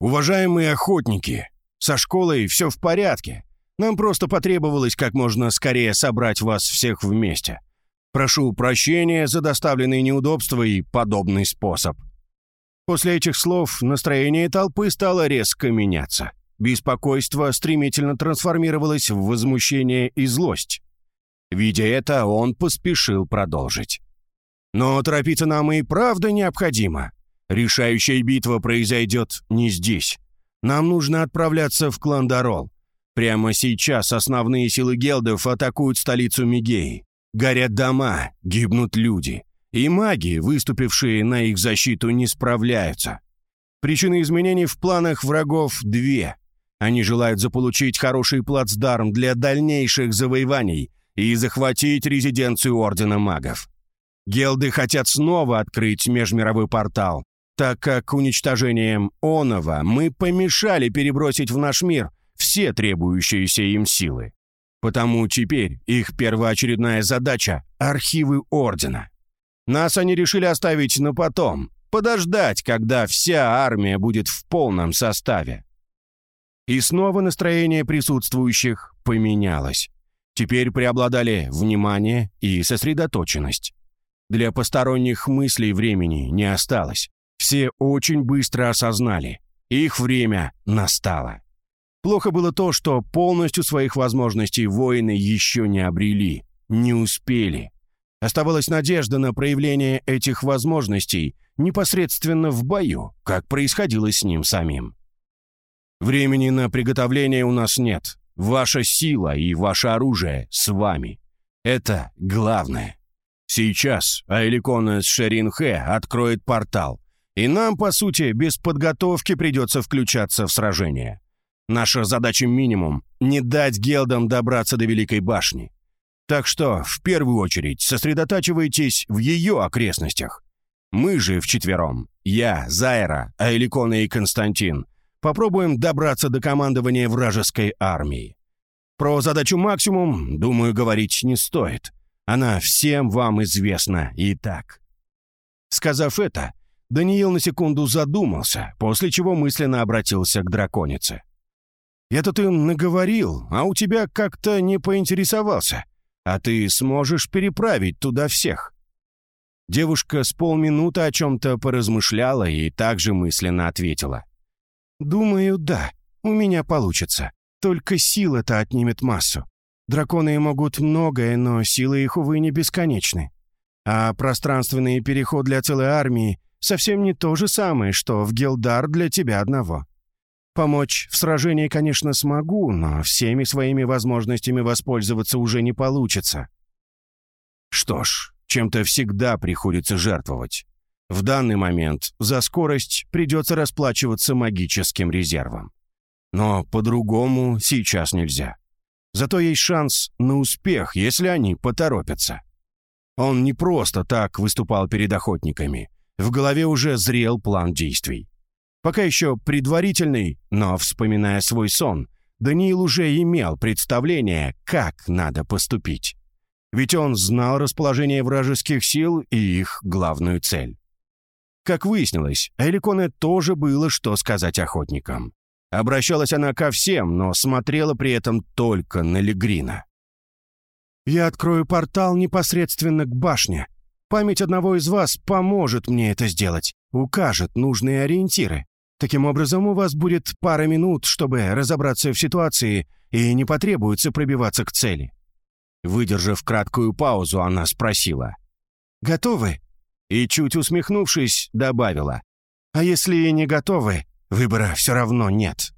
«Уважаемые охотники, со школой все в порядке. Нам просто потребовалось как можно скорее собрать вас всех вместе. Прошу прощения за доставленные неудобства и подобный способ». После этих слов настроение толпы стало резко меняться. Беспокойство стремительно трансформировалось в возмущение и злость. Видя это, он поспешил продолжить. «Но торопиться нам и правда необходимо. Решающая битва произойдет не здесь. Нам нужно отправляться в Кландарол. Прямо сейчас основные силы гелдов атакуют столицу Мигеи. Горят дома, гибнут люди. И маги, выступившие на их защиту, не справляются. Причины изменений в планах врагов две. Они желают заполучить хороший плацдарм для дальнейших завоеваний и захватить резиденцию Ордена Магов. Гелды хотят снова открыть межмировой портал, так как уничтожением Онова мы помешали перебросить в наш мир все требующиеся им силы. Потому теперь их первоочередная задача — архивы Ордена. Нас они решили оставить на потом, подождать, когда вся армия будет в полном составе. И снова настроение присутствующих поменялось. Теперь преобладали внимание и сосредоточенность. Для посторонних мыслей времени не осталось. Все очень быстро осознали. Их время настало. Плохо было то, что полностью своих возможностей воины еще не обрели, не успели. Оставалась надежда на проявление этих возможностей непосредственно в бою, как происходило с ним самим. Времени на приготовление у нас нет. Ваша сила и ваше оружие с вами. Это главное. Сейчас Айликона с Шеринхе откроет портал, и нам, по сути, без подготовки придется включаться в сражение. Наша задача минимум — не дать гелдам добраться до Великой башни. Так что, в первую очередь, сосредотачивайтесь в ее окрестностях. Мы же вчетвером, я, Зайра, Айликона и Константин, попробуем добраться до командования вражеской армии. Про задачу максимум, думаю, говорить не стоит. Она всем вам известна и так. Сказав это, Даниил на секунду задумался, после чего мысленно обратился к драконице. Я-то ты наговорил, а у тебя как-то не поинтересовался. А ты сможешь переправить туда всех». Девушка с полминуты о чем-то поразмышляла и также мысленно ответила. «Думаю, да, у меня получится. Только сила-то отнимет массу. Драконы могут многое, но силы их, увы, не бесконечны. А пространственный переход для целой армии совсем не то же самое, что в Гелдар для тебя одного. Помочь в сражении, конечно, смогу, но всеми своими возможностями воспользоваться уже не получится. Что ж, чем-то всегда приходится жертвовать. В данный момент за скорость придется расплачиваться магическим резервом. Но по-другому сейчас нельзя. Зато есть шанс на успех, если они поторопятся. Он не просто так выступал перед охотниками. В голове уже зрел план действий. Пока еще предварительный, но, вспоминая свой сон, Даниил уже имел представление, как надо поступить. Ведь он знал расположение вражеских сил и их главную цель. Как выяснилось, Эликоне тоже было что сказать охотникам. Обращалась она ко всем, но смотрела при этом только на Легрина. «Я открою портал непосредственно к башне. Память одного из вас поможет мне это сделать, укажет нужные ориентиры. Таким образом, у вас будет пара минут, чтобы разобраться в ситуации, и не потребуется пробиваться к цели». Выдержав краткую паузу, она спросила. «Готовы?» И, чуть усмехнувшись, добавила. «А если не готовы, выбора все равно нет».